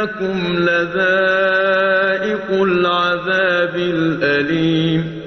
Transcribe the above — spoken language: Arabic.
إِنَّكُمْ لذائق الْعَذَابِ الْأَلِيمِ